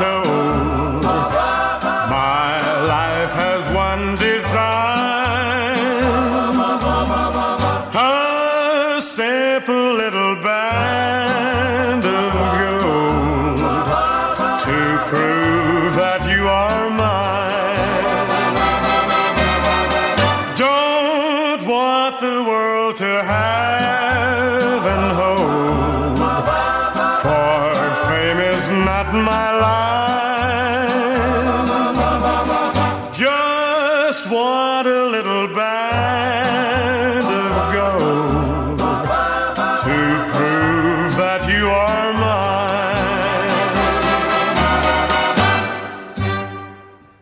gold. My life has one design. A simple little band of gold to prove that you are mine. Don't want the world to have is not my line. Just want a little band of gold to prove that you are mine.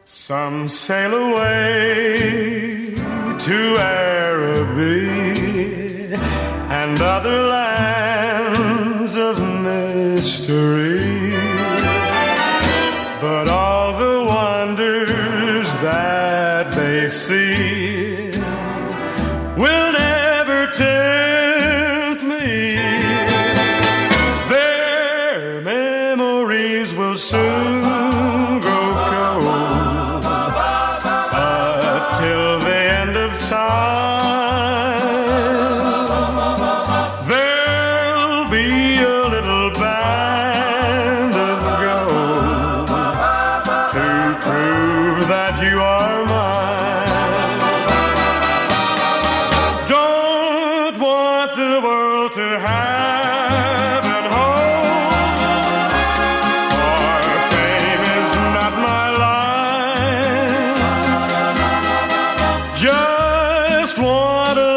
Some sail away to Araby and other lands of mystery. But all the wonders that they see will never tempt me. Their memories will soon prove that you are mine. Don't want the world to have and hold, for fame is not my line. Just want to